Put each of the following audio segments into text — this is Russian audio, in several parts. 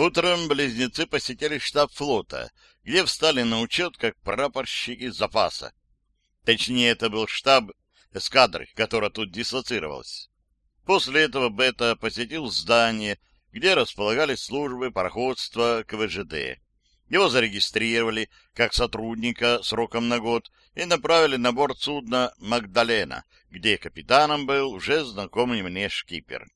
Утром близнецы посетили штаб флота, где встали на учет как прапорщики запаса. Точнее, это был штаб эскадры, которая тут дислоцировалась. После этого Бета посетил здание, где располагались службы пароходства КВЖД. Его зарегистрировали как сотрудника сроком на год и направили на борт судна «Магдалена», где капитаном был уже знакомый мне шкипер.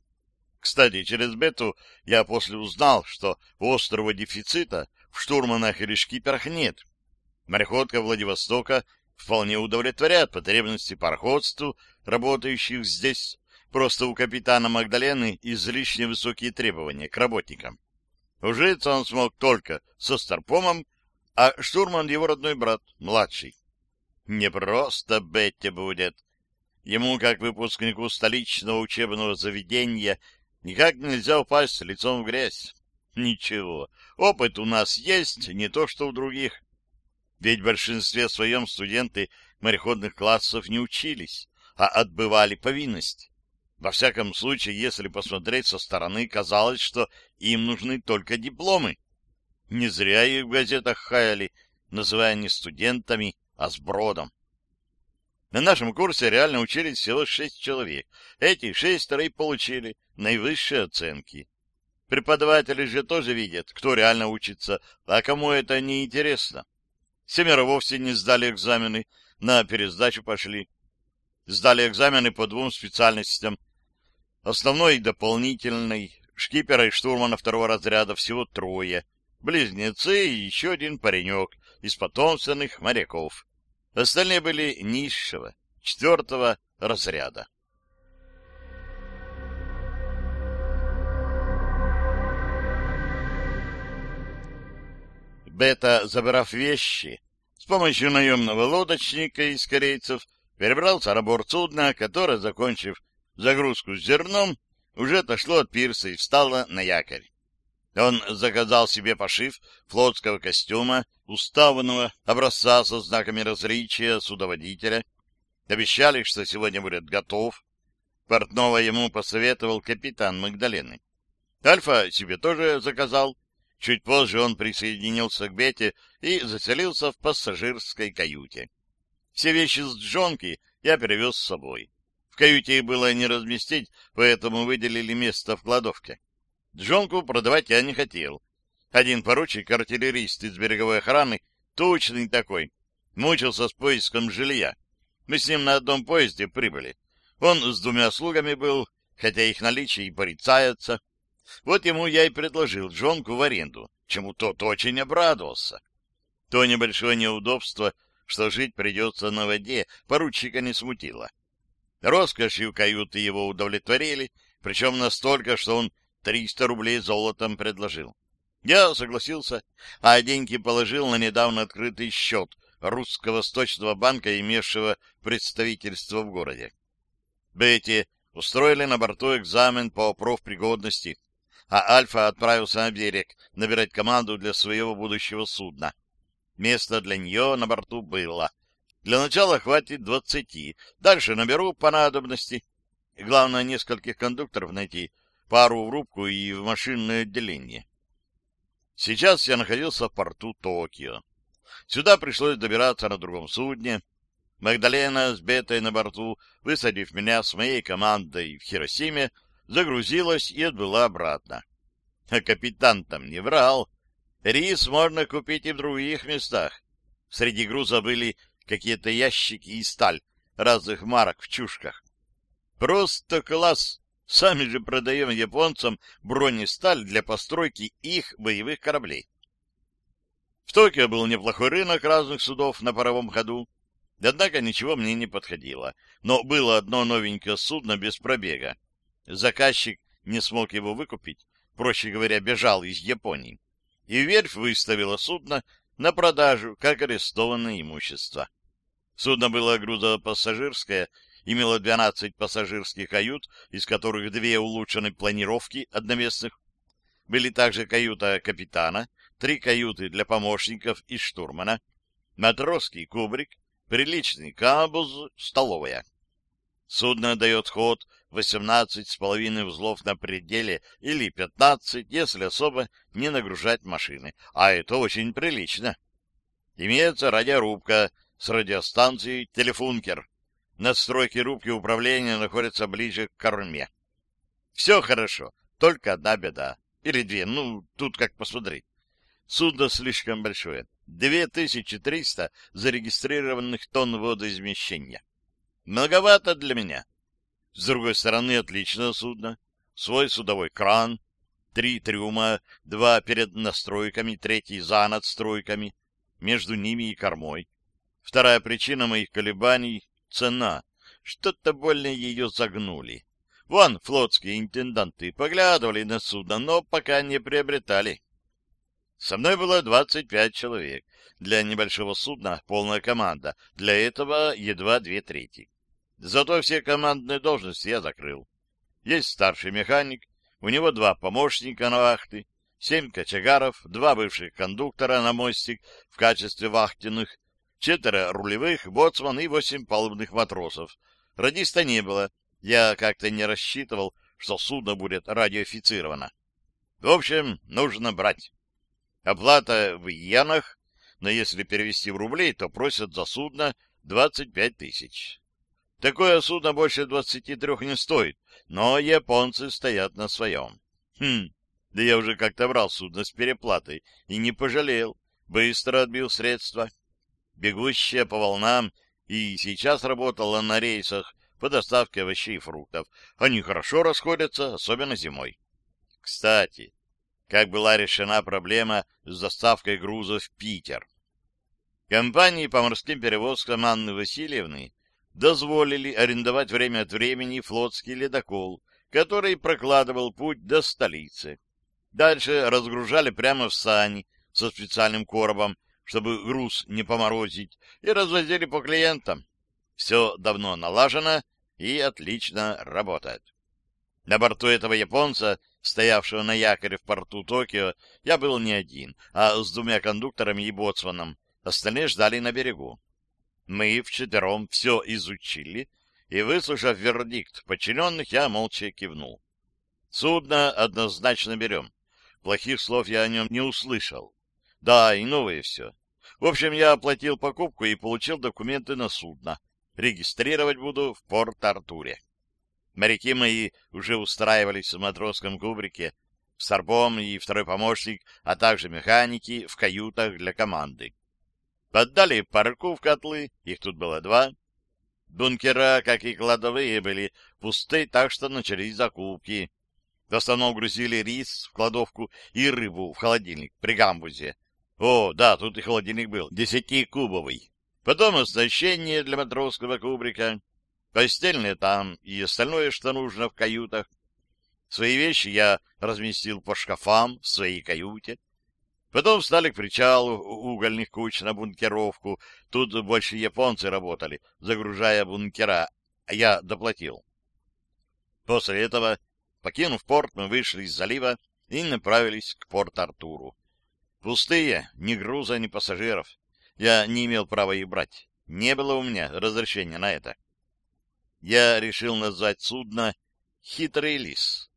Кстати, через Бету я после узнал, что острого дефицита в штурманах или шкиперах нет. Мореходка Владивостока вполне удовлетворяет потребности пароходству, работающих здесь. Просто у капитана Магдалены излишне высокие требования к работникам. Ужиться он смог только со Старпомом, а штурман его родной брат, младший. Не просто Бетте будет. Ему, как выпускнику столичного учебного заведения, Никак нельзя упасть лицом в грязь. Ничего, опыт у нас есть, не то что у других. Ведь в большинстве своем студенты мореходных классов не учились, а отбывали повинность. Во всяком случае, если посмотреть со стороны, казалось, что им нужны только дипломы. Не зря их в газетах хаяли, называя не студентами, а сбродом. На нашем курсе реально учились всего шесть человек. Эти шестеро и получили наивысшие оценки. Преподаватели же тоже видят, кто реально учится, а кому это не интересно. Семеро вовсе не сдали экзамены, на пересдачу пошли. Сдали экзамены по двум специальностям. Основной и дополнительной. Шкипера и штурмана второго разряда всего трое. Близнецы и еще один паренек из потомственных моряков. Остальные были низшего, четвертого разряда. Бета, забрав вещи, с помощью наемного лодочника из корейцев перебрался на борт судна, которое, закончив загрузку с зерном, уже отошло от пирса и встало на якорь. Он заказал себе пошив флотского костюма, уставного образца со знаками различия судоводителя. Обещали, что сегодня будет готов. Портного ему посоветовал капитан Магдалены. Альфа себе тоже заказал. Чуть позже он присоединился к Бете и заселился в пассажирской каюте. Все вещи с джонки я перевез с собой. В каюте их было не разместить, поэтому выделили место в кладовке. Джонку продавать я не хотел. Один поручик, артиллерист из береговой охраны, точный такой, мучился с поиском жилья. Мы с ним на одном поезде прибыли. Он с двумя слугами был, хотя их наличие и порицается. Вот ему я и предложил Джонку в аренду, чему тот очень обрадовался. То небольшое неудобство, что жить придется на воде, поручика не смутило. Роскошью каюты его удовлетворили, причем настолько, что он 300 рублей золотом предложил. Я согласился, а деньги положил на недавно открытый счет русско-восточного банка, имевшего представительство в городе. Бетти устроили на борту экзамен по профпригодности, а Альфа отправился на берег набирать команду для своего будущего судна. Место для нее на борту было. Для начала хватит двадцати, дальше наберу по надобности. Главное, нескольких кондукторов найти — пару в рубку и в машинное отделение. Сейчас я находился в порту Токио. Сюда пришлось добираться на другом судне. Магдалена с Бетой на борту, высадив меня с моей командой в Хиросиме, загрузилась и отбыла обратно. А капитан там не врал. Рис можно купить и в других местах. Среди груза были какие-то ящики и сталь разных марок в чушках. Просто класс! Сами же продаем японцам бронесталь для постройки их боевых кораблей. В Токио был неплохой рынок разных судов на паровом ходу, однако ничего мне не подходило. Но было одно новенькое судно без пробега. Заказчик не смог его выкупить, проще говоря, бежал из Японии. И верфь выставила судно на продажу, как арестованное имущество. Судно было грузопассажирское имела 12 пассажирских кают, из которых две улучшены планировки одноместных. Были также каюта капитана, три каюты для помощников и штурмана, матросский кубрик, приличный камбуз, столовая. Судно дает ход 18,5 узлов на пределе или 15, если особо не нагружать машины, а это очень прилично. Имеется радиорубка с радиостанцией «Телефункер». Настройки рубки управления находятся ближе к корме. Все хорошо, только одна беда. Или две, ну, тут как посмотреть. Судно слишком большое. 2300 зарегистрированных тонн водоизмещения. Многовато для меня. С другой стороны, отличное судно. Свой судовой кран, три трюма, два перед настройками, третий за надстройками, между ними и кормой. Вторая причина моих колебаний — цена. Что-то больно ее загнули. Вон флотские интенданты поглядывали на судно, но пока не приобретали. Со мной было 25 человек. Для небольшого судна полная команда. Для этого едва две трети. Зато все командные должности я закрыл. Есть старший механик, у него два помощника на вахты, семь кочегаров, два бывших кондуктора на мостик в качестве вахтенных, четверо рулевых, боцман и восемь палубных матросов. Радиста не было, я как-то не рассчитывал, что судно будет радиофицировано. В общем, нужно брать. Оплата в иенах, но если перевести в рубли, то просят за судно 25 тысяч. Такое судно больше двадцати трех не стоит, но японцы стоят на своем. Хм, да я уже как-то брал судно с переплатой и не пожалел, быстро отбил средства. Бегущая по волнам и сейчас работала на рейсах по доставке овощей и фруктов. Они хорошо расходятся, особенно зимой. Кстати, как была решена проблема с доставкой грузов в Питер? Компании по морским перевозкам Анны Васильевны дозволили арендовать время от времени флотский ледокол, который прокладывал путь до столицы. Дальше разгружали прямо в сани со специальным коробом, чтобы груз не поморозить, и развозили по клиентам. Все давно налажено и отлично работает. На борту этого японца, стоявшего на якоре в порту Токио, я был не один, а с двумя кондукторами и боцманом. Остальные ждали на берегу. Мы вчетвером все изучили, и, выслушав вердикт подчиненных, я молча кивнул. Судно однозначно берем. Плохих слов я о нем не услышал. Да, и новое все. В общем, я оплатил покупку и получил документы на судно. Регистрировать буду в Порт-Артуре. Моряки мои уже устраивались в матросском кубрике, Старбом и второй помощник, а также механики в каютах для команды. Поддали парку в котлы, их тут было два. Бункера, как и кладовые, были пусты, так что начались закупки. В основном грузили рис в кладовку и рыбу в холодильник при гамбузе. О, да, тут и холодильник был, десятикубовый. Потом оснащение для матросского кубрика, постельное там и остальное, что нужно в каютах. Свои вещи я разместил по шкафам в своей каюте. Потом встали к причалу угольных куч на бункеровку. Тут больше японцы работали, загружая бункера, а я доплатил. После этого, покинув порт, мы вышли из залива и направились к Порт-Артуру. Пустые, ни груза, ни пассажиров. Я не имел права их брать. Не было у меня разрешения на это. Я решил назвать судно «Хитрый лис».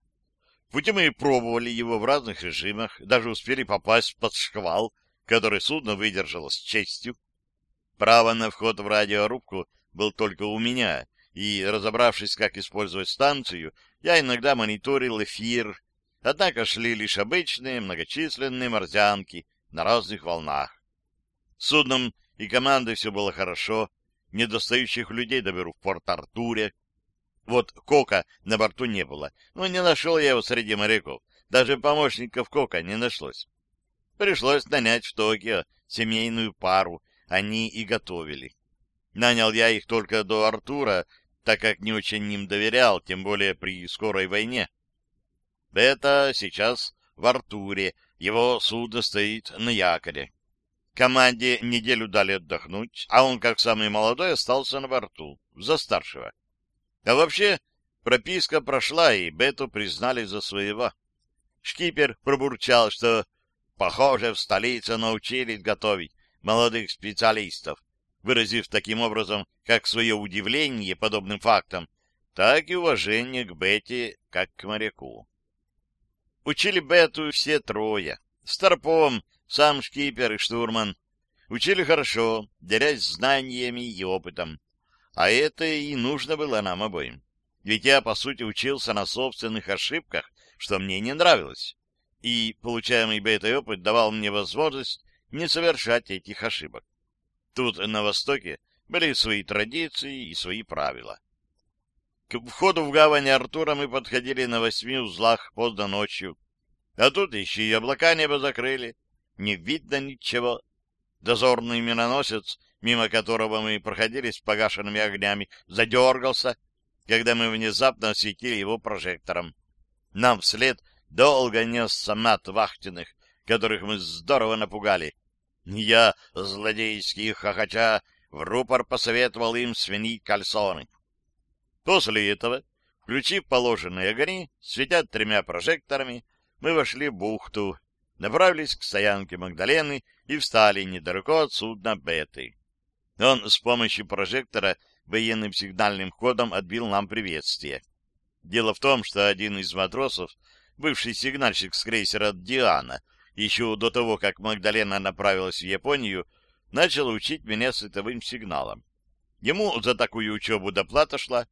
Пути мы пробовали его в разных режимах, даже успели попасть под шквал, который судно выдержало с честью. Право на вход в радиорубку был только у меня, и, разобравшись, как использовать станцию, я иногда мониторил эфир, однако шли лишь обычные многочисленные морзянки на разных волнах. С судном и командой все было хорошо, недостающих людей доберу в Порт-Артуре, вот Кока на борту не было, но не нашел я его среди моряков. Даже помощников Кока не нашлось. Пришлось нанять в Токио семейную пару, они и готовили. Нанял я их только до Артура, так как не очень им доверял, тем более при скорой войне. Это сейчас в Артуре, его судно стоит на якоре. Команде неделю дали отдохнуть, а он, как самый молодой, остался на борту, за старшего. А вообще, прописка прошла, и Бету признали за своего. Шкипер пробурчал, что, похоже, в столице научились готовить молодых специалистов, выразив таким образом как свое удивление подобным фактом, так и уважение к Бете как к моряку. Учили Бету все трое. Старпом, сам шкипер и штурман. Учили хорошо, делясь знаниями и опытом. А это и нужно было нам обоим. Ведь я, по сути, учился на собственных ошибках, что мне не нравилось. И получаемый Бетой опыт давал мне возможность не совершать этих ошибок. Тут, на Востоке, были свои традиции и свои правила. К входу в гавань Артура мы подходили на восьми узлах поздно ночью. А тут еще и облака небо закрыли. Не видно ничего. Дозорный миноносец, мимо которого мы проходили с погашенными огнями, задергался, когда мы внезапно осветили его прожектором. Нам вслед долго несся мат вахтенных, которых мы здорово напугали. Я, злодейский хохоча, в рупор посоветовал им свинить кальсоны. После этого, включив положенные огни, светя тремя прожекторами, мы вошли в бухту, направились к стоянке Магдалены и встали недалеко от судна Беты. Он с помощью прожектора военным сигнальным ходом отбил нам приветствие. Дело в том, что один из матросов, бывший сигнальщик с крейсера «Диана», еще до того, как Магдалена направилась в Японию, начал учить меня световым сигналом. Ему за такую учебу доплата шла,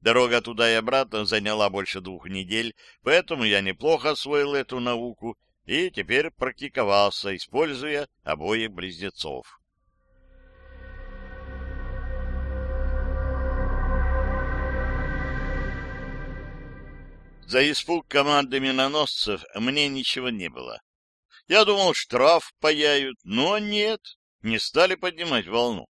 Дорога туда и обратно заняла больше двух недель, поэтому я неплохо освоил эту науку и теперь практиковался, используя обоих близнецов. За испуг команды миноносцев мне ничего не было. Я думал, штраф паяют, но нет, не стали поднимать волну.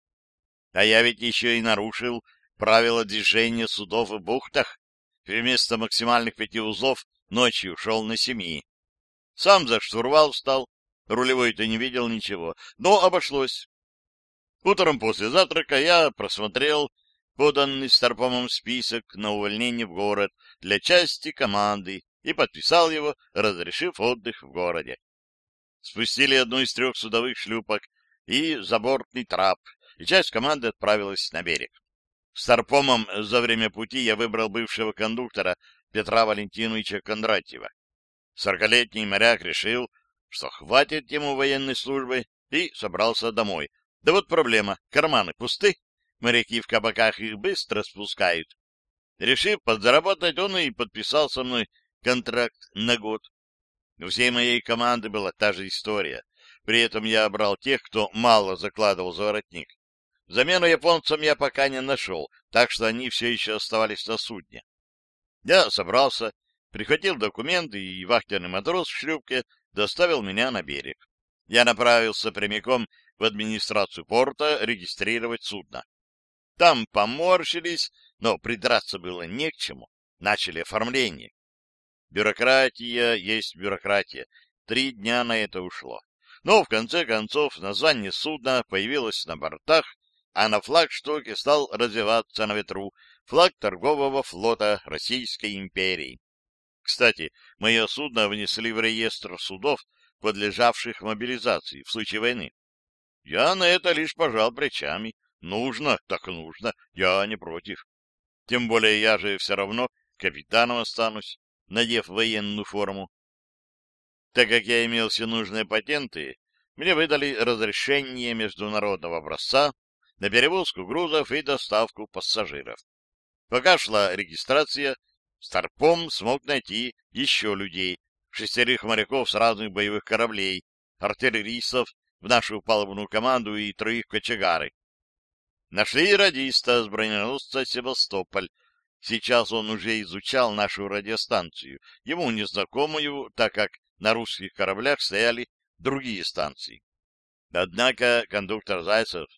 А я ведь еще и нарушил правила движения судов в бухтах, вместо максимальных пяти узлов ночью шел на семи. Сам за штурвал встал, рулевой-то не видел ничего, но обошлось. Утром после завтрака я просмотрел поданный Старпомом список на увольнение в город для части команды и подписал его, разрешив отдых в городе. Спустили одну из трех судовых шлюпок и забортный трап, и часть команды отправилась на берег. Старпомом за время пути я выбрал бывшего кондуктора Петра Валентиновича Кондратьева. Сорокалетний моряк решил, что хватит ему военной службы, и собрался домой. Да вот проблема, карманы пусты, моряки в кабаках их быстро спускают. Решив подзаработать, он и подписал со мной контракт на год. У всей моей команды была та же история. При этом я брал тех, кто мало закладывал за воротник. Замену японцам я пока не нашел, так что они все еще оставались на судне. Я собрался, прихватил документы, и вахтенный матрос в шлюпке доставил меня на берег. Я направился прямиком в администрацию порта регистрировать судно. Там поморщились, но придраться было не к чему. Начали оформление. Бюрократия есть бюрократия. Три дня на это ушло. Но, в конце концов, название судна появилось на бортах, а на флагштоке стал развиваться на ветру флаг торгового флота Российской империи. Кстати, мое судно внесли в реестр судов, подлежавших мобилизации в случае войны. Я на это лишь пожал плечами. Нужно, так нужно, я не против. Тем более я же все равно капитаном останусь, надев военную форму. Так как я имел все нужные патенты, мне выдали разрешение международного образца на перевозку грузов и доставку пассажиров. Пока шла регистрация, Старпом смог найти еще людей, шестерых моряков с разных боевых кораблей, артиллеристов в нашу палубную команду и троих кочегары. Нашли радиста с броненосца «Севастополь». Сейчас он уже изучал нашу радиостанцию, ему незнакомую, так как на русских кораблях стояли другие станции. Однако кондуктор Зайцев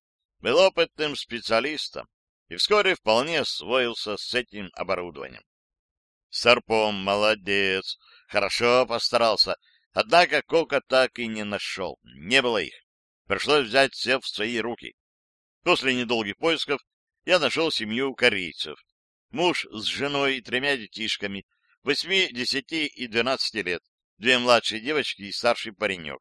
был опытным специалистом и вскоре вполне освоился с этим оборудованием. Старпом молодец, хорошо постарался, однако Кока так и не нашел, не было их. Пришлось взять все в свои руки. После недолгих поисков я нашел семью корейцев. Муж с женой и тремя детишками, восьми, десяти и двенадцати лет, две младшие девочки и старший паренек.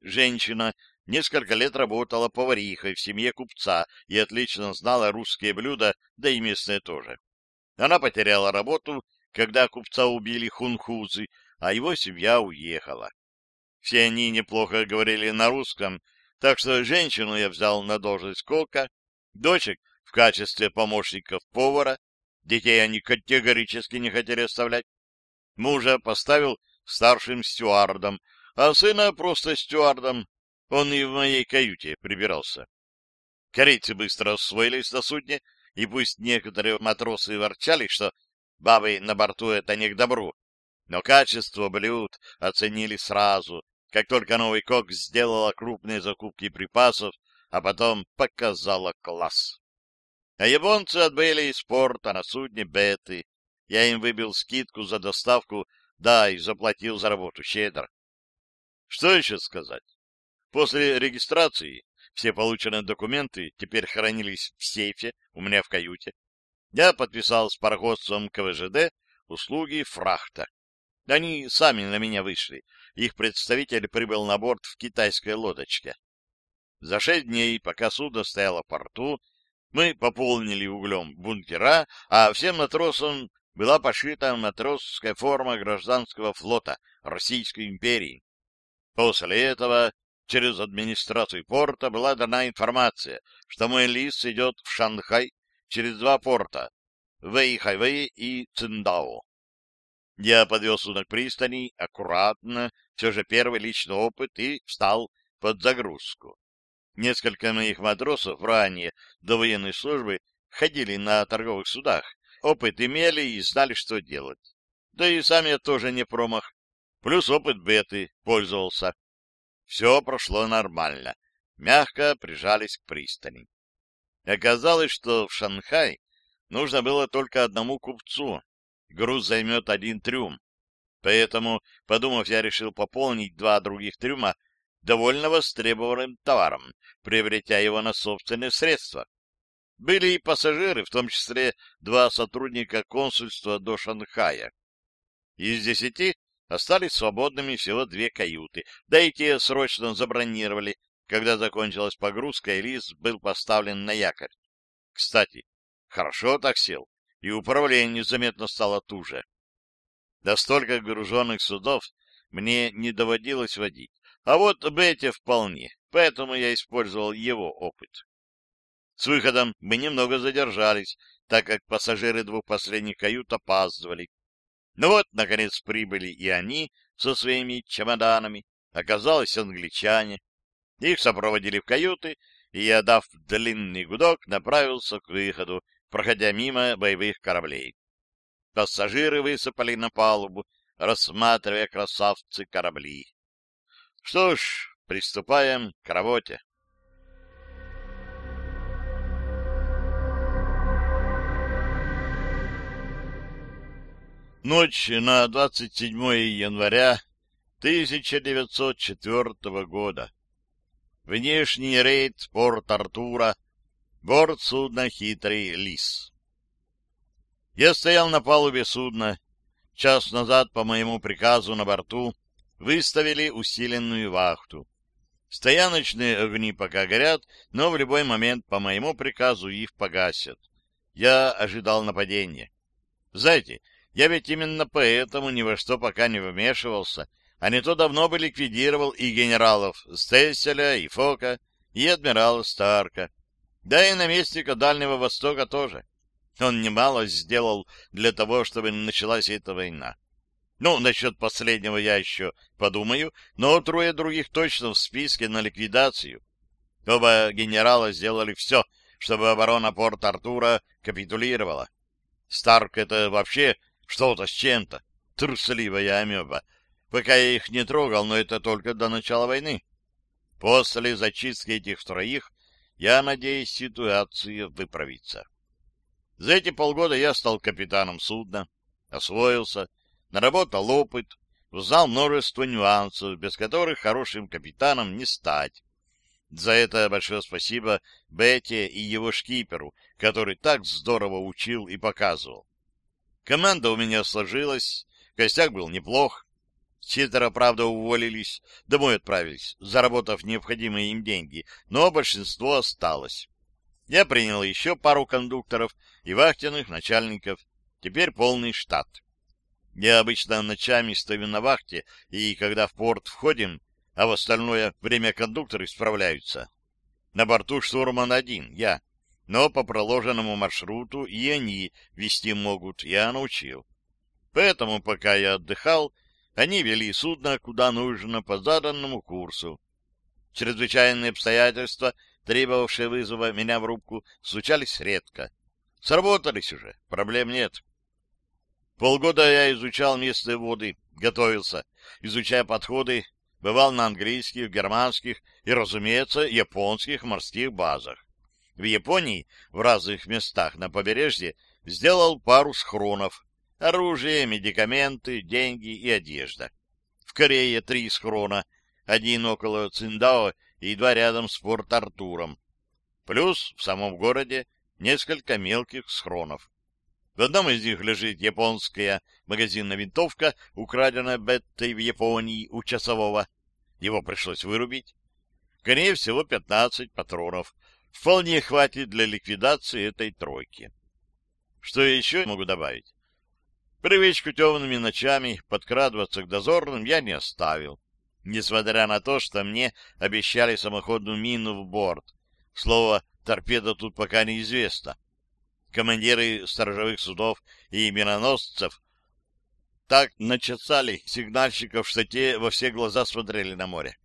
Женщина Несколько лет работала поварихой в семье купца и отлично знала русские блюда, да и местные тоже. Она потеряла работу, когда купца убили хунхузы, а его семья уехала. Все они неплохо говорили на русском, так что женщину я взял на должность кока, дочек в качестве помощников повара, детей они категорически не хотели оставлять. Мужа поставил старшим стюардом, а сына просто стюардом. Он и в моей каюте прибирался. Корейцы быстро освоились на судне, и пусть некоторые матросы ворчали, что бабы на борту — это не к добру, но качество блюд оценили сразу, как только новый кок сделала крупные закупки припасов, а потом показала класс. А японцы отбыли из порта на судне Беты. Я им выбил скидку за доставку, да, и заплатил за работу щедро. Что еще сказать? После регистрации все полученные документы теперь хранились в сейфе у меня в каюте. Я подписал с пароходством КВЖД услуги фрахта. Они сами на меня вышли. Их представитель прибыл на борт в китайской лодочке. За шесть дней, пока судно стояло в порту, мы пополнили углем бункера, а всем матросам была пошита матросская форма гражданского флота Российской империи. После этого через администрацию порта была дана информация, что мой лис идет в Шанхай через два порта — Вэйхайвэй и Циндао. Я подвел судно к пристани, аккуратно, все же первый личный опыт, и встал под загрузку. Несколько моих матросов ранее до военной службы ходили на торговых судах, опыт имели и знали, что делать. Да и сам я тоже не промах. Плюс опыт беты пользовался. Все прошло нормально. Мягко прижались к пристани. Оказалось, что в Шанхай нужно было только одному купцу, груз займет один трюм. Поэтому, подумав, я решил пополнить два других трюма довольно востребованным товаром, приобретя его на собственные средства. Были и пассажиры, в том числе два сотрудника консульства до Шанхая. Из десяти остались свободными всего две каюты, да и те срочно забронировали, когда закончилась погрузка, и лист был поставлен на якорь. Кстати, хорошо так сел, и управление заметно стало туже. До столько груженных судов мне не доводилось водить, а вот Бетте вполне, поэтому я использовал его опыт. С выходом мы немного задержались, так как пассажиры двух последних кают опаздывали. Ну вот, наконец, прибыли и они со своими чемоданами. Оказалось, англичане. Их сопроводили в каюты, и я, дав длинный гудок, направился к выходу, проходя мимо боевых кораблей. Пассажиры высыпали на палубу, рассматривая красавцы корабли. Что ж, приступаем к работе. Ночь на 27 января 1904 года. Внешний рейд Порт-Артура Борт судна «Хитрый лис». Я стоял на палубе судна. Час назад по моему приказу на борту выставили усиленную вахту. Стояночные огни пока горят, но в любой момент по моему приказу их погасят. Я ожидал нападения. Знаете, я ведь именно поэтому ни во что пока не вмешивался, а не то давно бы ликвидировал и генералов Стесселя, и Фока, и адмирала Старка. Да и наместника Дальнего Востока тоже. Он немало сделал для того, чтобы началась эта война. Ну, насчет последнего я еще подумаю, но трое других точно в списке на ликвидацию. Оба генерала сделали все, чтобы оборона Порт-Артура капитулировала. Старк — это вообще что-то с чем-то. Трусливая амеба. Пока я их не трогал, но это только до начала войны. После зачистки этих троих я надеюсь, ситуация выправится. За эти полгода я стал капитаном судна, освоился, наработал опыт, узнал множество нюансов, без которых хорошим капитаном не стать. За это большое спасибо Бетте и его шкиперу, который так здорово учил и показывал. Команда у меня сложилась, костяк был неплох, Четверо, правда, уволились, домой отправились, заработав необходимые им деньги, но большинство осталось. Я принял еще пару кондукторов и вахтенных начальников. теперь полный штат. Я обычно ночами стою на вахте, и когда в порт входим, а в остальное время кондукторы справляются. На борту штурман один, я, но по проложенному маршруту и они вести могут, я научил. Поэтому, пока я отдыхал, они вели судно куда нужно по заданному курсу. Чрезвычайные обстоятельства, требовавшие вызова меня в рубку, случались редко. Сработались уже, проблем нет. Полгода я изучал местные воды, готовился, изучая подходы, бывал на английских, германских и, разумеется, японских морских базах. В Японии, в разных местах на побережье, сделал пару схронов. Оружие, медикаменты, деньги и одежда. В Корее три схрона, один около Циндао и два рядом с Порт-Артуром. Плюс в самом городе несколько мелких схронов. В одном из них лежит японская магазинная винтовка, украденная Беттой в Японии у часового. Его пришлось вырубить. К ней всего 15 патронов. Вполне хватит для ликвидации этой тройки. Что еще могу добавить? Привычку темными ночами подкрадываться к дозорным я не оставил, несмотря на то, что мне обещали самоходную мину в борт. Слово «торпеда» тут пока неизвестно командиры сторожевых судов и миноносцев так начесали сигнальщиков, что те во все глаза смотрели на море.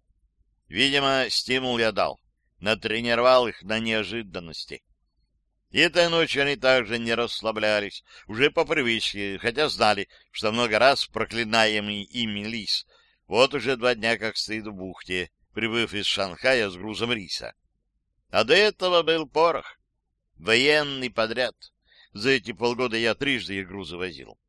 Видимо, стимул я дал, натренировал их на неожиданности. И этой ночью они также не расслаблялись, уже по привычке, хотя знали, что много раз проклинаемый ими лис вот уже два дня как стоит в бухте, прибыв из Шанхая с грузом риса. А до этого был порох. Военный подряд. За эти полгода я трижды их грузы возил.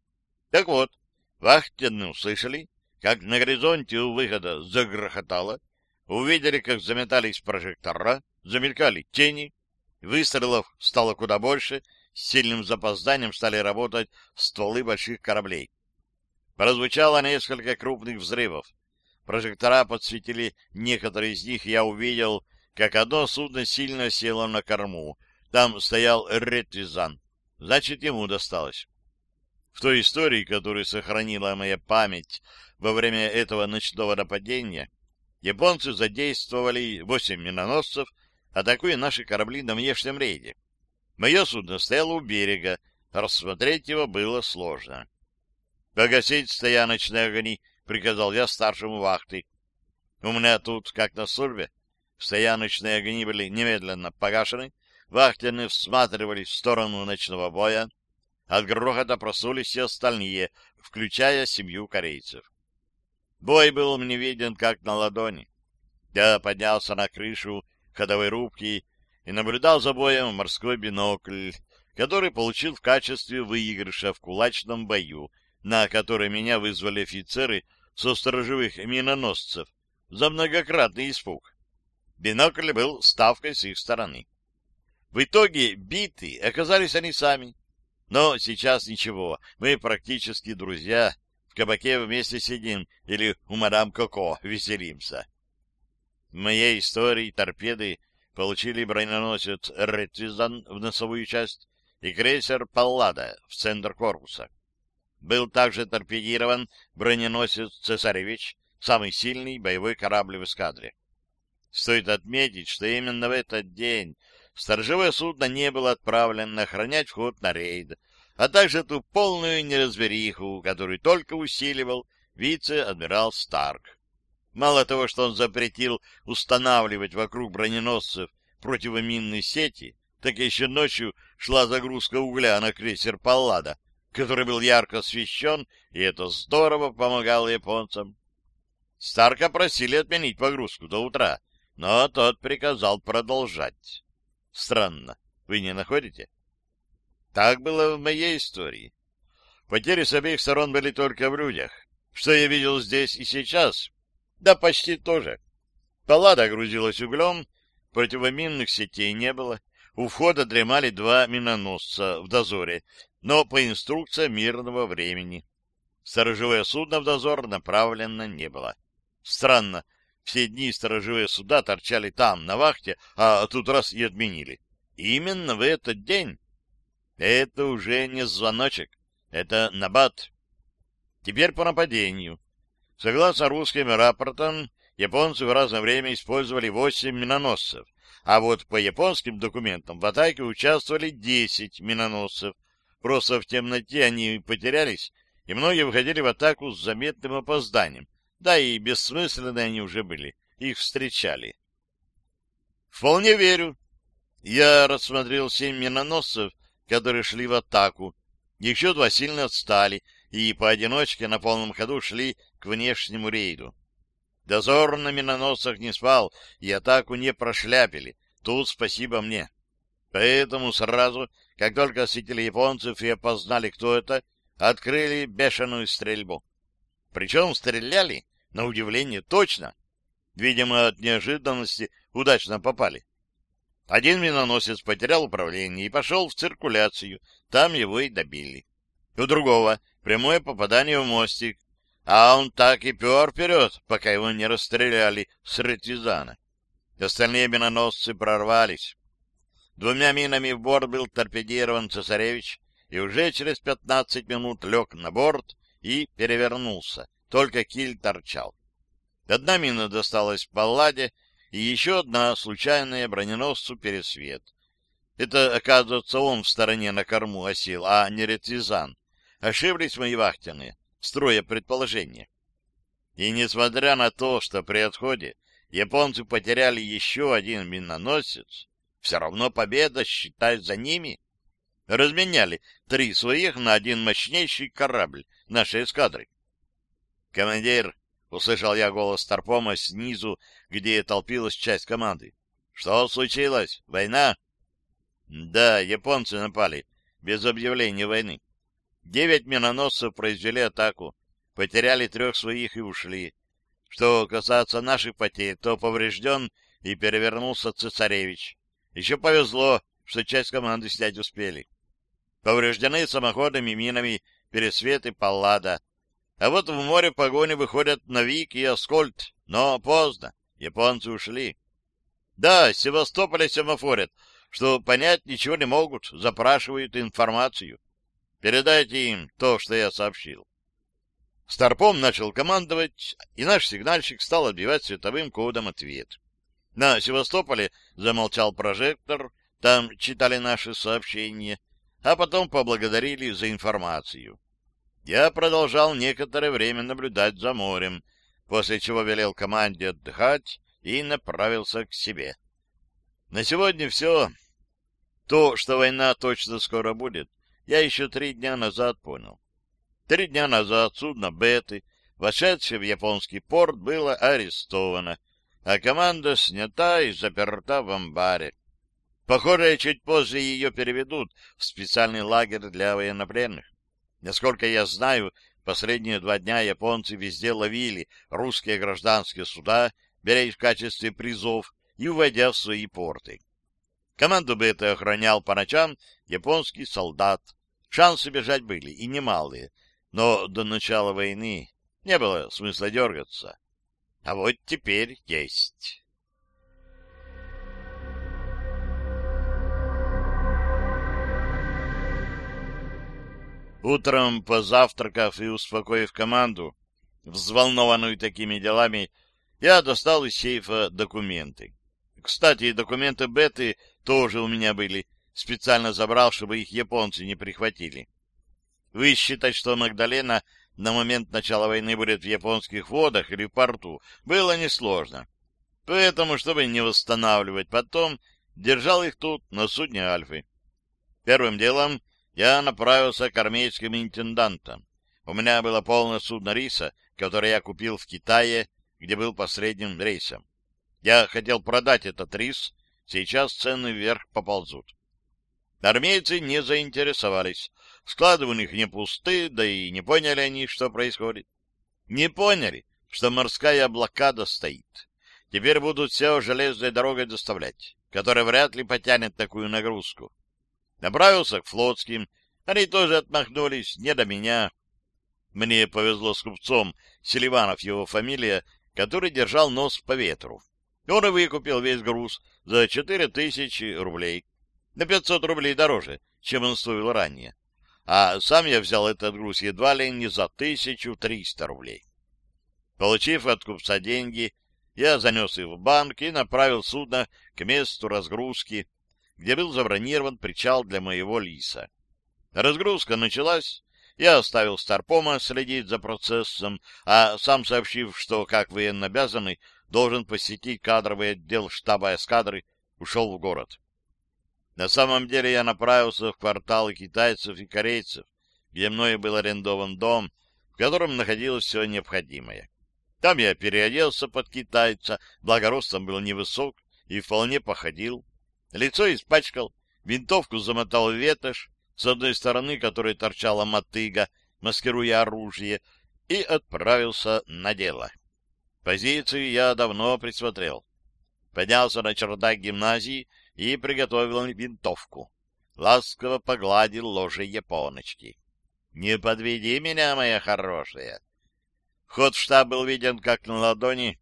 Так вот, вахтенные услышали, как на горизонте у выхода загрохотало, увидели, как заметались прожектора, замелькали тени, выстрелов стало куда больше, с сильным запозданием стали работать стволы больших кораблей. Прозвучало несколько крупных взрывов. Прожектора подсветили некоторые из них, я увидел, как одно судно сильно село на корму, там стоял Ретвизан. Значит, ему досталось. В той истории, которую сохранила моя память во время этого ночного нападения, японцы задействовали восемь миноносцев, атакуя наши корабли на внешнем рейде. Мое судно стояло у берега, рассмотреть его было сложно. «Погасить стояночные огни», — приказал я старшему вахты. У меня тут, как на службе, стояночные огни были немедленно погашены, Вахтенные всматривались в сторону ночного боя. От грохота просулись все остальные, включая семью корейцев. Бой был мне виден как на ладони. Я поднялся на крышу ходовой рубки и наблюдал за боем в морской бинокль, который получил в качестве выигрыша в кулачном бою, на который меня вызвали офицеры со сторожевых миноносцев за многократный испуг. Бинокль был ставкой с их стороны. В итоге биты оказались они сами. Но сейчас ничего, мы практически друзья. Кабаке вместе сидим или у мадам Коко веселимся. В моей истории торпеды получили броненосец Ретвизан в носовую часть и крейсер Паллада в центр корпуса. Был также торпедирован броненосец Цесаревич, самый сильный боевой корабль в эскадре. Стоит отметить, что именно в этот день сторожевое судно не было отправлено охранять вход на рейд, а также ту полную неразбериху, которую только усиливал вице-адмирал Старк. Мало того, что он запретил устанавливать вокруг броненосцев противоминные сети, так еще ночью шла загрузка угля на крейсер «Паллада», который был ярко освещен, и это здорово помогало японцам. Старка просили отменить погрузку до утра, но тот приказал продолжать. Странно, вы не находите? Так было в моей истории. Потери с обеих сторон были только в людях. Что я видел здесь и сейчас? Да почти тоже. Палада грузилась углем, противоминных сетей не было. У входа дремали два миноносца в дозоре, но по инструкциям мирного времени. Сторожевое судно в дозор направлено не было. Странно, все дни сторожевые суда торчали там, на вахте, а тут раз и отменили. Именно в этот день. Это уже не звоночек. Это Набат. Теперь по нападению. Согласно русским рапортам, японцы в разное время использовали 8 миноносцев, а вот по японским документам в атаке участвовали 10 миноносцев. Просто в темноте они потерялись, и многие выходили в атаку с заметным опозданием. Да и бессмысленные они уже были, их встречали. Вполне верю. Я рассмотрел семь миноносцев, которые шли в атаку. Еще два сильно отстали и поодиночке на полном ходу шли к внешнему рейду. Дозор на миноносцах не спал и атаку не прошляпили. Тут спасибо мне. Поэтому сразу, как только осветили японцев и опознали, кто это, открыли бешеную стрельбу. Причем стреляли, на удивление, точно. Видимо, от неожиданности удачно попали. Один миноносец потерял управление и пошел в циркуляцию. Там его и добили. У другого прямое попадание в мостик, а он так и пер вперед, пока его не расстреляли с ретизана. Остальные миноносцы прорвались. Двумя минами в борт был торпедирован цесаревич, и уже через пятнадцать минут лег на борт и перевернулся, только киль торчал. Одна мина досталась Палладе, и еще одна случайная броненосцу Пересвет. Это, оказывается, он в стороне на корму осел, а не ретвизан. Ошиблись мои вахтенные, строя предположение. И несмотря на то, что при отходе японцы потеряли еще один миноносец, все равно победа, считай, за ними. Разменяли три своих на один мощнейший корабль нашей эскадры. Командир, — услышал я голос Старпома снизу, где толпилась часть команды. — Что случилось? Война? — Да, японцы напали, без объявления войны. Девять миноносцев произвели атаку, потеряли трех своих и ушли. Что касается наших потерь, то поврежден и перевернулся цесаревич. Еще повезло, что часть команды снять успели. Повреждены самоходными минами Пересвет и Паллада, а вот в море погони выходят Навик и Аскольд, но поздно, японцы ушли. Да, Севастополя семафорят, что понять ничего не могут, запрашивают информацию. Передайте им то, что я сообщил. Старпом начал командовать, и наш сигнальщик стал отбивать световым кодом ответ. На Севастополе замолчал прожектор, там читали наши сообщения, а потом поблагодарили за информацию я продолжал некоторое время наблюдать за морем, после чего велел команде отдыхать и направился к себе. На сегодня все. То, что война точно скоро будет, я еще три дня назад понял. Три дня назад судно «Беты», вошедшее в японский порт, было арестовано, а команда снята и заперта в амбаре. Похоже, чуть позже ее переведут в специальный лагерь для военнопленных. Насколько я знаю, последние два дня японцы везде ловили русские гражданские суда, беря их в качестве призов и уводя в свои порты. Команду это охранял по ночам японский солдат. Шансы бежать были, и немалые, но до начала войны не было смысла дергаться. А вот теперь есть. Утром, позавтракав и успокоив команду, взволнованную такими делами, я достал из сейфа документы. Кстати, документы Беты тоже у меня были. Специально забрал, чтобы их японцы не прихватили. Высчитать, что Магдалена на момент начала войны будет в японских водах или в порту, было несложно. Поэтому, чтобы не восстанавливать потом, держал их тут, на судне Альфы. Первым делом я направился к армейским интендантам. У меня было полное судно риса, которое я купил в Китае, где был последним рейсом. Я хотел продать этот рис, сейчас цены вверх поползут. Армейцы не заинтересовались. Склады у них не пусты, да и не поняли они, что происходит. Не поняли, что морская блокада стоит. Теперь будут все железной дорогой доставлять, которая вряд ли потянет такую нагрузку. Направился к флотским. Они тоже отмахнулись, не до меня. Мне повезло с купцом, Селиванов его фамилия, который держал нос по ветру. Он и выкупил весь груз за четыре тысячи рублей. На пятьсот рублей дороже, чем он стоил ранее. а сам я взял этот груз едва ли не за 1300 рублей. Получив от купца деньги, я занес их в банк и направил судно к месту разгрузки, где был забронирован причал для моего лиса. Разгрузка началась, я оставил Старпома следить за процессом, а сам сообщив, что, как военнообязанный, должен посетить кадровый отдел штаба эскадры, ушел в город. На самом деле я направился в кварталы китайцев и корейцев, где мною был арендован дом, в котором находилось все необходимое. Там я переоделся под китайца, благородством был невысок и вполне походил. Лицо испачкал, винтовку замотал ветошь, с одной стороны которой торчала мотыга, маскируя оружие, и отправился на дело. Позицию я давно присмотрел. Поднялся на чердак гимназии и приготовил винтовку. Ласково погладил ложе японочки. «Не подведи меня, моя хорошая!» Вход в штаб был виден как на ладони.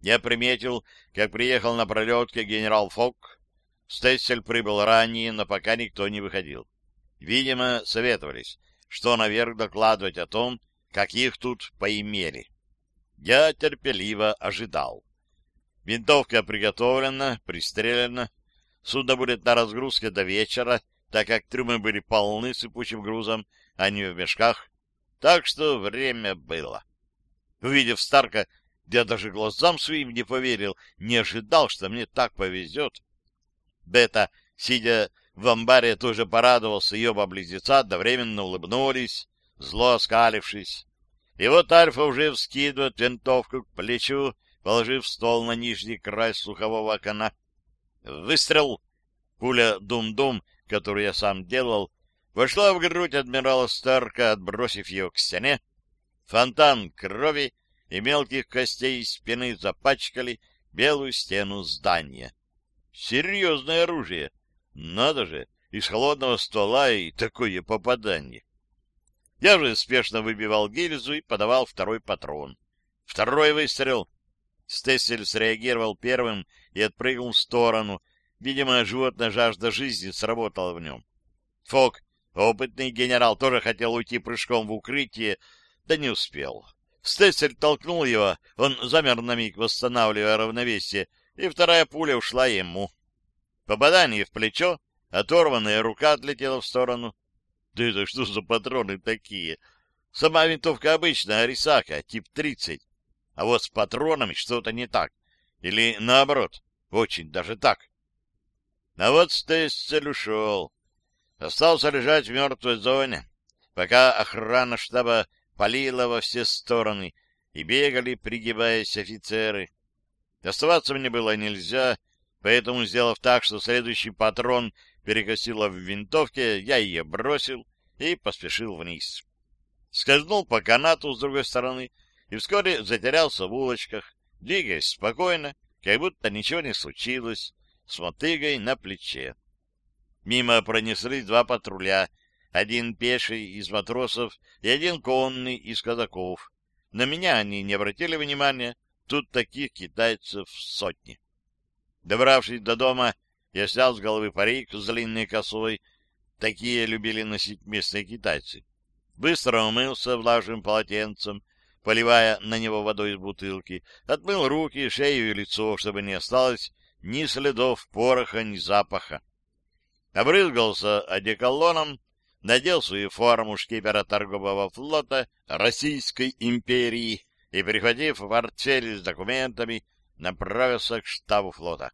Я приметил, как приехал на пролетке генерал Фок. Стессель прибыл ранее, но пока никто не выходил. Видимо, советовались, что наверх докладывать о том, как их тут поимели. Я терпеливо ожидал. Винтовка приготовлена, пристрелена. Судно будет на разгрузке до вечера, так как трюмы были полны сыпучим грузом, а не в мешках. Так что время было. Увидев Старка, я даже глазам своим не поверил, не ожидал, что мне так повезет. Бета, сидя в амбаре, тоже порадовался, и оба близнеца одновременно улыбнулись, зло оскалившись. И вот Альфа уже вскидывает винтовку к плечу, положив стол на нижний край слухового окна. Выстрел! Пуля «Дум-Дум», которую я сам делал, вошла в грудь адмирала Старка, отбросив ее к стене. Фонтан крови и мелких костей из спины запачкали белую стену здания. Серьезное оружие! Надо же! Из холодного ствола и такое попадание! Я же спешно выбивал гильзу и подавал второй патрон. Второй выстрел. Стессель среагировал первым и отпрыгнул в сторону. Видимо, животная жажда жизни сработала в нем. Фок, опытный генерал, тоже хотел уйти прыжком в укрытие, да не успел. Стессель толкнул его, он замер на миг, восстанавливая равновесие, и вторая пуля ушла ему. Попадание в плечо, оторванная рука отлетела в сторону. Да это что за патроны такие? Сама винтовка обычная, Арисака, тип 30. А вот с патронами что-то не так. Или наоборот, очень даже так. А вот Стессель ушел. Остался лежать в мертвой зоне, пока охрана штаба палила во все стороны, и бегали, пригибаясь офицеры. Оставаться мне было нельзя, поэтому, сделав так, что следующий патрон перекосило в винтовке, я ее бросил и поспешил вниз. Скользнул по канату с другой стороны и вскоре затерялся в улочках, двигаясь спокойно, как будто ничего не случилось, с мотыгой на плече. Мимо пронеслись два патруля, один пеший из матросов и один конный из казаков. На меня они не обратили внимания, тут таких китайцев сотни. Добравшись до дома, я снял с головы парик с длинной косой. Такие любили носить местные китайцы. Быстро умылся влажным полотенцем, поливая на него водой из бутылки, отмыл руки, шею и лицо, чтобы не осталось ни следов пороха, ни запаха. Обрызгался одеколоном, надел свою форму шкипера торгового флота Российской империи и, прихватив портфель с документами, направился к штабу флота.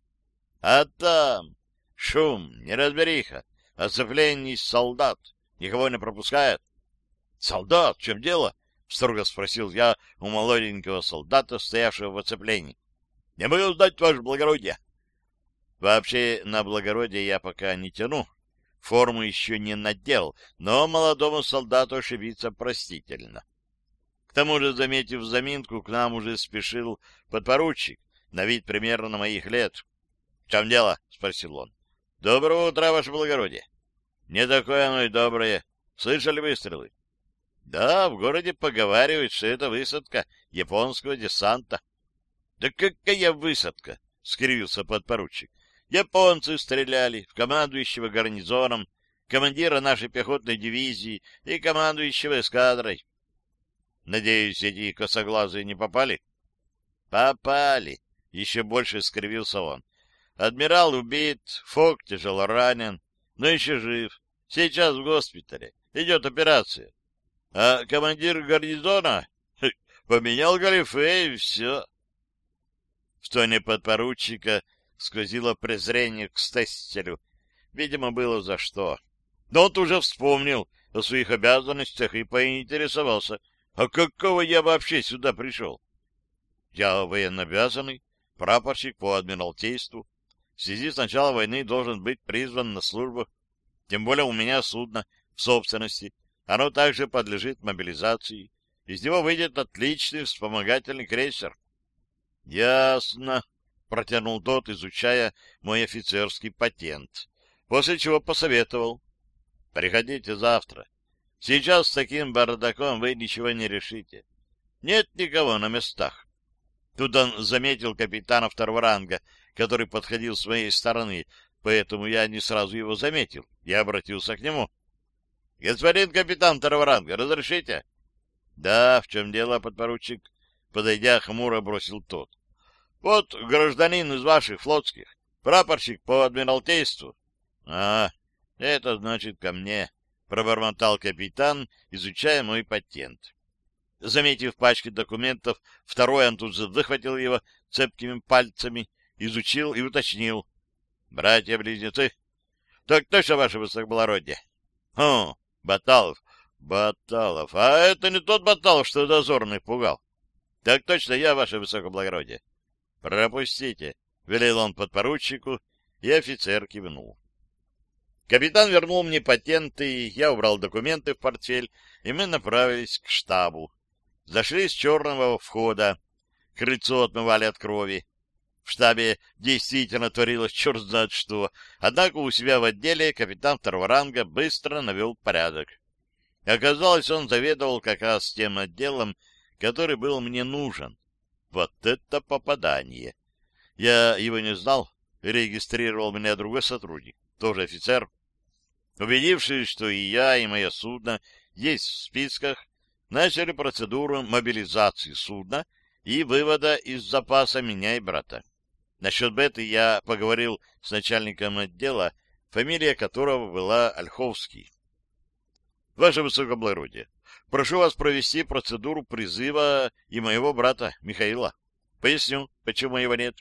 А там шум, неразбериха, оцепление солдат. Никого не пропускает. — Солдат, в чем дело? — строго спросил я у молоденького солдата, стоявшего в оцеплении. — Не могу сдать, ваше благородие. Вообще, на благородие я пока не тяну. Форму еще не надел, но молодому солдату ошибиться простительно. К тому же, заметив заминку, к нам уже спешил подпоручик, на вид примерно моих лет чем дело? — спросил он. — Доброго утра, ваше благородие. — Не такое оно и доброе. Слышали выстрелы? — Да, в городе поговаривают, что это высадка японского десанта. — Да какая высадка? — скривился подпоручик. — Японцы стреляли в командующего гарнизоном, командира нашей пехотной дивизии и командующего эскадрой. Надеюсь, эти косоглазые не попали? Попали, еще больше скривился он. Адмирал убит, Фок тяжело ранен, но еще жив. Сейчас в госпитале. Идет операция. А командир гарнизона поменял галифе и все. В тоне подпоручика сквозило презрение к Стесселю. Видимо, было за что. Но он уже вспомнил о своих обязанностях и поинтересовался, а какого я вообще сюда пришел? Я военнообязанный, прапорщик по адмиралтейству. В связи с началом войны должен быть призван на службу. Тем более у меня судно в собственности. Оно также подлежит мобилизации. Из него выйдет отличный вспомогательный крейсер. — Ясно, — протянул тот, изучая мой офицерский патент, после чего посоветовал. — Приходите завтра. Сейчас с таким бардаком вы ничего не решите. Нет никого на местах. Тут он заметил капитана второго ранга, который подходил с моей стороны, поэтому я не сразу его заметил. Я обратился к нему. — Господин капитан второго ранга, разрешите? — Да, в чем дело, подпоручик? Подойдя, хмуро бросил тот. — Вот гражданин из ваших флотских, прапорщик по адмиралтейству. — А, это значит ко мне пробормотал капитан, изучая мой патент. Заметив пачки документов, второй антуз выхватил его цепкими пальцами, изучил и уточнил. — Братья-близнецы? — Так точно, ваше высокоблагородие. — О, Баталов, Баталов. А это не тот Баталов, что дозорный пугал. — Так точно, я, ваше высокоблагородие. — Пропустите, — велел он подпоручику, и офицер кивнул. Капитан вернул мне патенты, я убрал документы в портфель, и мы направились к штабу. Зашли с черного входа. Крыльцо отмывали от крови. В штабе действительно творилось черт знает что, однако у себя в отделе капитан второго ранга быстро навел порядок. Оказалось, он заведовал как раз тем отделом, который был мне нужен. Вот это попадание! Я его не знал, регистрировал меня другой сотрудник, тоже офицер, Убедившись, что и я, и мое судно есть в списках, начали процедуру мобилизации судна и вывода из запаса меня и брата. Насчет беты я поговорил с начальником отдела, фамилия которого была Ольховский. Ваше Высокоблагородие, прошу вас провести процедуру призыва и моего брата Михаила. Поясню, почему его нет.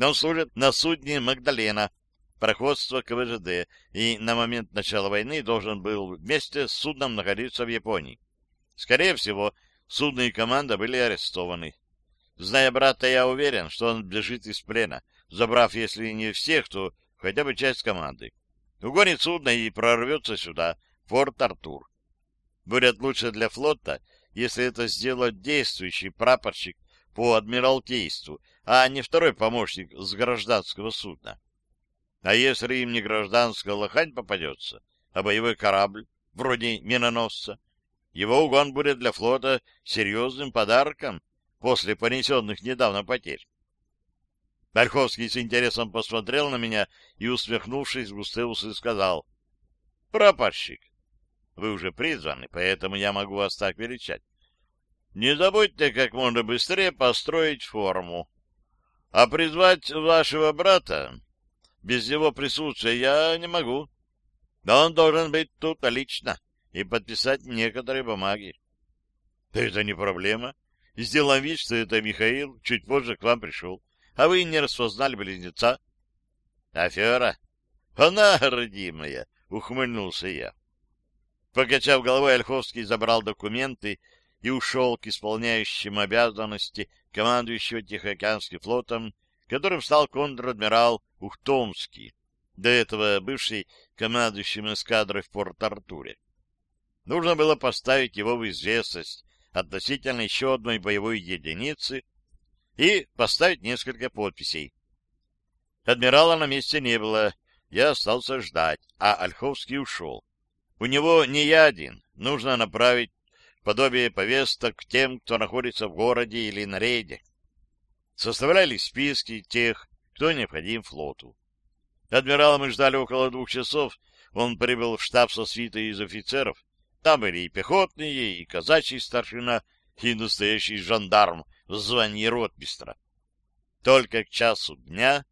Он служит на судне «Магдалена», пароходство КВЖД и на момент начала войны должен был вместе с судном находиться в Японии. Скорее всего, судно и команда были арестованы. Зная брата, я уверен, что он бежит из плена, забрав, если не всех, то хотя бы часть команды. Угонит судно и прорвется сюда, в Порт-Артур. Будет лучше для флота, если это сделает действующий прапорщик по адмиралтейству, а не второй помощник с гражданского судна. А если им не гражданская лохань попадется, а боевой корабль, вроде миноносца, его угон будет для флота серьезным подарком после понесенных недавно потерь. Ольховский с интересом посмотрел на меня и, усмехнувшись густые усы, сказал, «Прапорщик, вы уже призваны, поэтому я могу вас так величать. Не забудьте как можно быстрее построить форму. А призвать вашего брата без его присутствия я не могу. Но он должен быть тут лично и подписать некоторые бумаги. Это не проблема. Сделаем вид, что это Михаил чуть позже к вам пришел, а вы не распознали близнеца. Афера? Она, родимая, ухмыльнулся я. Покачав головой, Ольховский забрал документы и ушел к исполняющим обязанности командующего Тихоокеанским флотом которым стал контр-адмирал Ухтомский, до этого бывший командующим эскадрой в Порт-Артуре. Нужно было поставить его в известность относительно еще одной боевой единицы и поставить несколько подписей. Адмирала на месте не было, я остался ждать, а Ольховский ушел. У него не я один, нужно направить подобие повесток тем, кто находится в городе или на рейде составляли списки тех, кто необходим флоту. Адмирала мы ждали около двух часов, он прибыл в штаб со свитой из офицеров. Там были и пехотные, и казачий старшина, и настоящий жандарм в звании ротмистра. Только к часу дня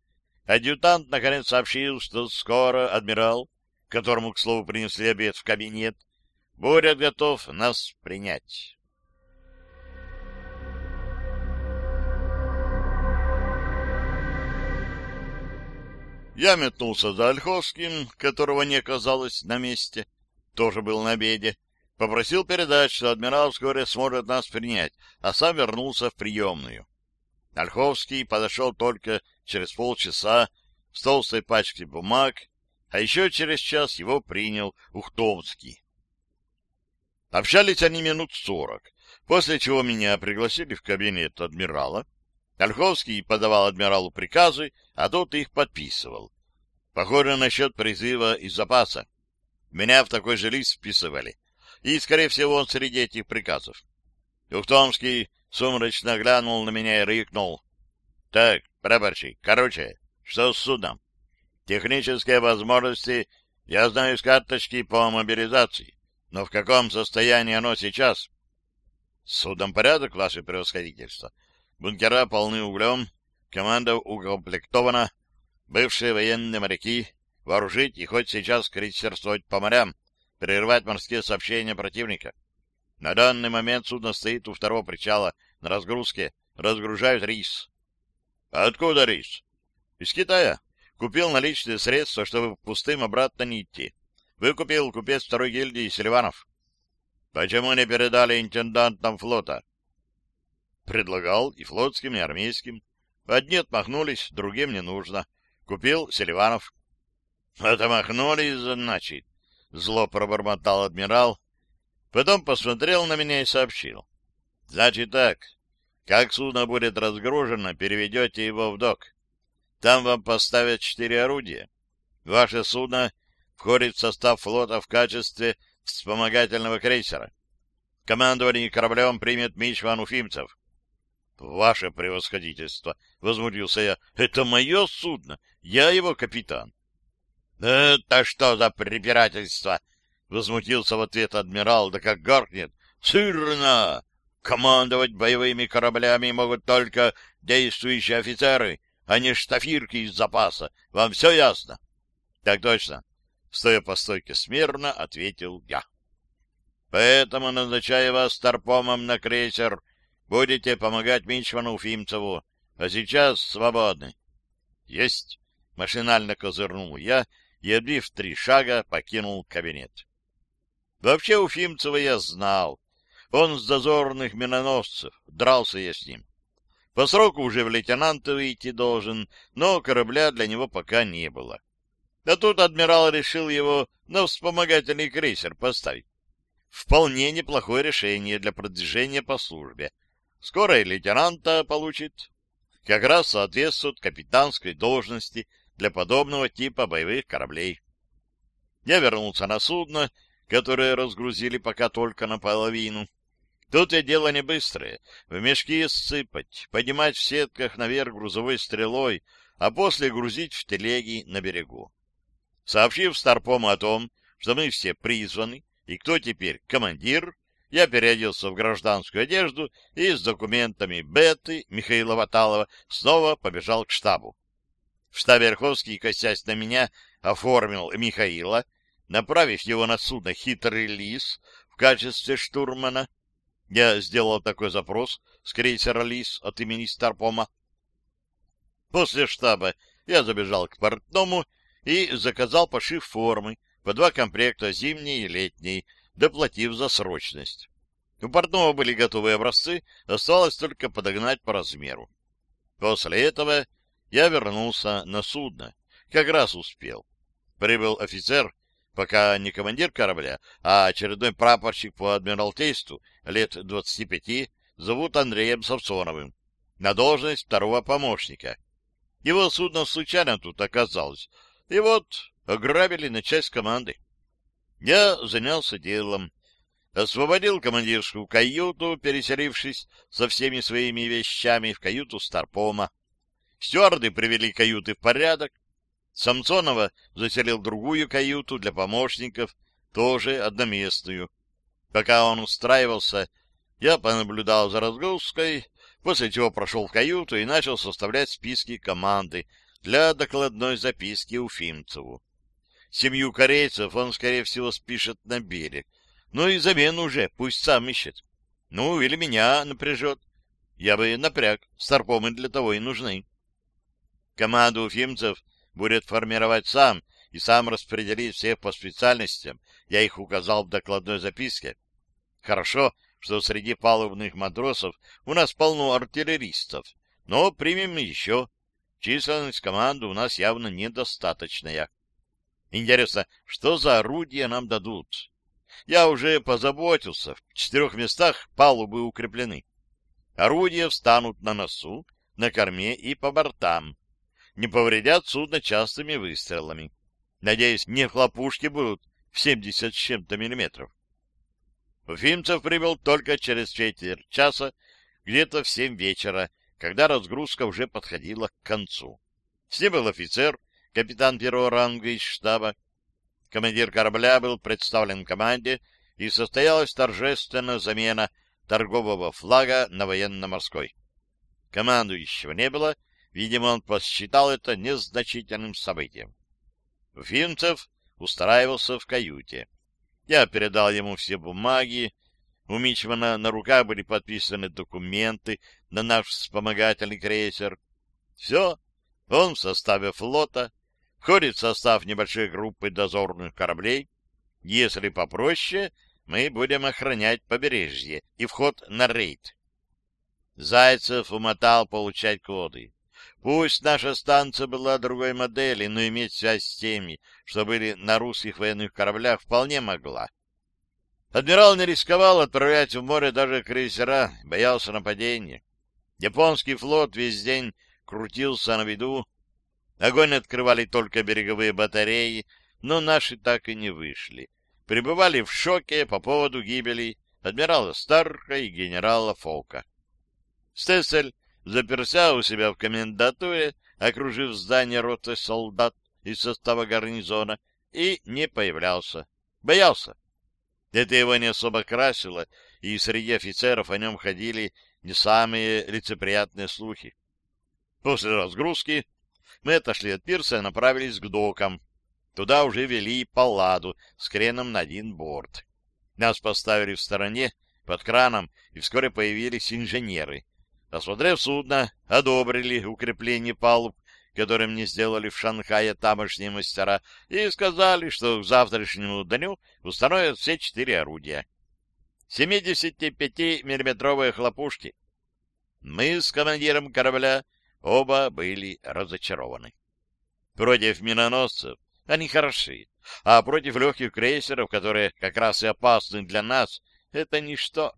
адъютант наконец сообщил, что скоро адмирал, которому, к слову, принесли обед в кабинет, будет готов нас принять. Я метнулся за Ольховским, которого не оказалось на месте, тоже был на обеде, попросил передать, что адмирал вскоре сможет нас принять, а сам вернулся в приемную. Ольховский подошел только через полчаса с толстой пачкой бумаг, а еще через час его принял Ухтомский. Общались они минут сорок, после чего меня пригласили в кабинет адмирала, Ольховский подавал адмиралу приказы, а тот их подписывал. Похоже, насчет призыва из запаса. Меня в такой же лист вписывали. И, скорее всего, он среди этих приказов. Ухтомский сумрачно глянул на меня и рыкнул. — Так, прапорщик, короче, что с судом? Технические возможности я знаю с карточки по мобилизации, но в каком состоянии оно сейчас? — С судом порядок, ваше превосходительство. Бункера полны углем, команда укомплектована, бывшие военные моряки, вооружить и хоть сейчас крейсерствовать по морям, прерывать морские сообщения противника. На данный момент судно стоит у второго причала на разгрузке, разгружают рис. Откуда рис? Из Китая. Купил наличные средства, чтобы пустым обратно не идти. Выкупил купец второй гильдии Селиванов. Почему не передали интендантам флота? Предлагал и флотским, и армейским. Одни отмахнулись, другим не нужно. Купил Селиванов. — Отмахнулись, значит, — зло пробормотал адмирал. Потом посмотрел на меня и сообщил. — Значит так, как судно будет разгружено, переведете его в док. Там вам поставят четыре орудия. Ваше судно входит в состав флота в качестве вспомогательного крейсера. Командование кораблем примет Мичман Уфимцев. Ваше превосходительство, — возмутился я, — это мое судно, я его капитан. — Это что за препирательство? — возмутился в ответ адмирал, да как гаркнет. — Сырно! Командовать боевыми кораблями могут только действующие офицеры, а не штафирки из запаса. Вам все ясно? — Так точно. Стоя по стойке смирно, ответил я. — Поэтому назначаю вас старпомом на крейсер Будете помогать Мичману Уфимцеву, а сейчас свободны. — Есть! — машинально козырнул я и, отбив три шага, покинул кабинет. Вообще Уфимцева я знал. Он с дозорных миноносцев, дрался я с ним. По сроку уже в лейтенанта выйти должен, но корабля для него пока не было. А тут адмирал решил его на вспомогательный крейсер поставить. Вполне неплохое решение для продвижения по службе. Скоро и лейтенанта получит. Как раз соответствует капитанской должности для подобного типа боевых кораблей. Я вернулся на судно, которое разгрузили пока только наполовину. Тут и дело не быстрое. В мешки сыпать, поднимать в сетках наверх грузовой стрелой, а после грузить в телеги на берегу. Сообщив Старпому о том, что мы все призваны, и кто теперь командир, я переоделся в гражданскую одежду и с документами Беты Михаила Ваталова снова побежал к штабу. В штабе Верховский, косясь на меня, оформил Михаила, направив его на судно «Хитрый лис» в качестве штурмана. Я сделал такой запрос с крейсера «Лис» от имени Старпома. После штаба я забежал к портному и заказал пошив формы по два комплекта зимней и летней, доплатив за срочность. У портного были готовые образцы, осталось только подогнать по размеру. После этого я вернулся на судно. Как раз успел. Прибыл офицер, пока не командир корабля, а очередной прапорщик по адмиралтейству, лет 25, зовут Андреем Самсоновым, на должность второго помощника. Его судно случайно тут оказалось, и вот ограбили на часть команды. Я занялся делом, освободил командирскую каюту, переселившись со всеми своими вещами в каюту Старпома. Стюарды привели каюты в порядок. Самсонова заселил другую каюту для помощников, тоже одноместную. Пока он устраивался, я понаблюдал за разгрузкой, после чего прошел в каюту и начал составлять списки команды для докладной записки Уфимцеву. Семью корейцев он, скорее всего, спишет на берег. Ну и замену уже, пусть сам ищет. Ну, или меня напряжет. Я бы напряг, старпомы для того и нужны. Команду уфимцев будет формировать сам и сам распределить всех по специальностям. Я их указал в докладной записке. Хорошо, что среди палубных матросов у нас полно артиллеристов, но примем еще. Численность команды у нас явно недостаточная. Интересно, что за орудия нам дадут? Я уже позаботился, в четырех местах палубы укреплены. Орудия встанут на носу, на корме и по бортам. Не повредят судно частыми выстрелами. Надеюсь, не хлопушки будут в 70 с чем-то миллиметров. Уфимцев прибыл только через четверть часа, где-то в семь вечера, когда разгрузка уже подходила к концу. С ним был офицер, капитан первого ранга из штаба. Командир корабля был представлен команде, и состоялась торжественная замена торгового флага на военно-морской. Командующего не было, видимо, он посчитал это незначительным событием. Уфимцев устраивался в каюте. Я передал ему все бумаги. У Мичмана на руках были подписаны документы на наш вспомогательный крейсер. Все, он в составе флота, входит в состав небольшой группы дозорных кораблей. Если попроще, мы будем охранять побережье и вход на рейд. Зайцев умотал получать коды. Пусть наша станция была другой модели, но иметь связь с теми, что были на русских военных кораблях, вполне могла. Адмирал не рисковал отправлять в море даже крейсера, боялся нападения. Японский флот весь день крутился на виду. Огонь открывали только береговые батареи, но наши так и не вышли. Пребывали в шоке по поводу гибели адмирала Старка и генерала Фолка. Стессель заперся у себя в комендатуре, окружив здание роты солдат из состава гарнизона, и не появлялся. Боялся. Это его не особо красило, и среди офицеров о нем ходили не самые лицеприятные слухи. После разгрузки мы отошли от пирса и направились к докам. Туда уже вели палладу с креном на один борт. Нас поставили в стороне, под краном, и вскоре появились инженеры. Осмотрев судно, одобрили укрепление палуб, которые мне сделали в Шанхае тамошние мастера, и сказали, что к завтрашнему дню установят все четыре орудия. 75-миллиметровые хлопушки. Мы с командиром корабля оба были разочарованы. Против миноносцев они хороши, а против легких крейсеров, которые как раз и опасны для нас, это ничто.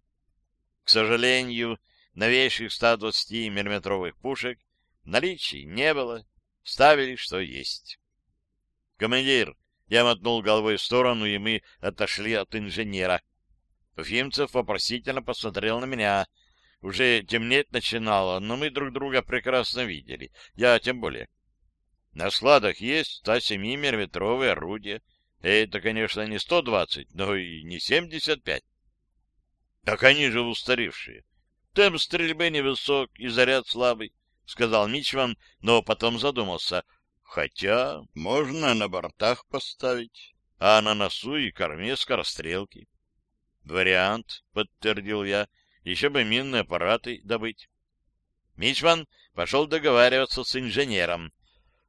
К сожалению, новейших 120 миллиметровых пушек в не было, ставили, что есть. «Командир!» Я мотнул головой в сторону, и мы отошли от инженера. Уфимцев вопросительно посмотрел на меня. Уже темнеть начинало, но мы друг друга прекрасно видели. Я тем более. На складах есть 107-миллиметровые орудия. Это, конечно, не 120, но и не 75. Так они же устаревшие. Темп стрельбы невысок и заряд слабый, — сказал Мичман, но потом задумался. Хотя можно на бортах поставить, а на носу и корме скорострелки. Вариант, — подтвердил я, — еще бы минные аппараты добыть. Мичман пошел договариваться с инженером.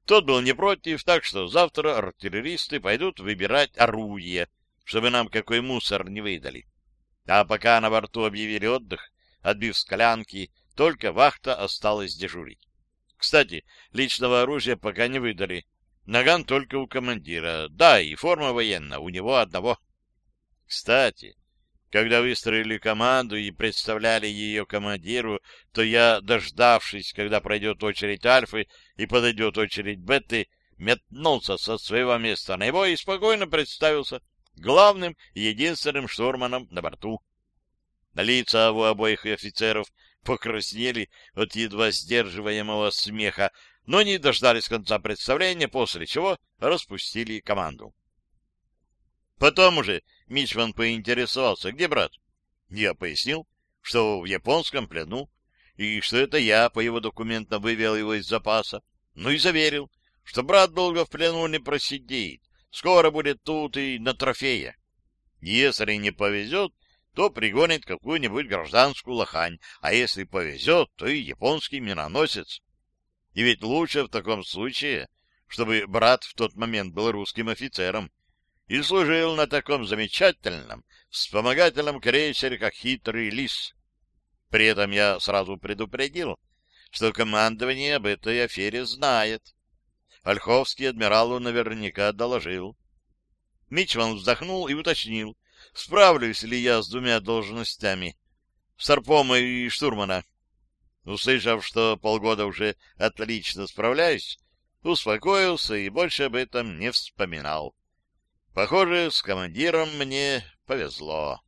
Тот был не против, так что завтра артиллеристы пойдут выбирать орудие, чтобы нам какой мусор не выдали. А пока на борту объявили отдых, Отбив склянки, только вахта осталась дежурить. Кстати, личного оружия пока не выдали. Наган только у командира. Да, и форма военная у него одного. Кстати, когда выстроили команду и представляли ее командиру, то я, дождавшись, когда пройдет очередь Альфы и подойдет очередь Беты, метнулся со своего места на его и спокойно представился главным и единственным штурманом на борту. Лица у обоих офицеров покраснели от едва сдерживаемого смеха, но не дождались конца представления, после чего распустили команду. Потом уже Мичман поинтересовался, где брат. Я пояснил, что в японском плену, и что это я по его документам вывел его из запаса. Ну и заверил, что брат долго в плену не просидит, скоро будет тут и на трофея. Если не повезет, то пригонит какую-нибудь гражданскую лохань, а если повезет, то и японский миноносец. И ведь лучше в таком случае, чтобы брат в тот момент был русским офицером и служил на таком замечательном вспомогательном крейсере, как «Хитрый лис». При этом я сразу предупредил, что командование об этой афере знает. Ольховский адмиралу наверняка доложил. Мичман вздохнул и уточнил, справлюсь ли я с двумя должностями — старпома и штурмана. Услышав, что полгода уже отлично справляюсь, успокоился и больше об этом не вспоминал. Похоже, с командиром мне повезло.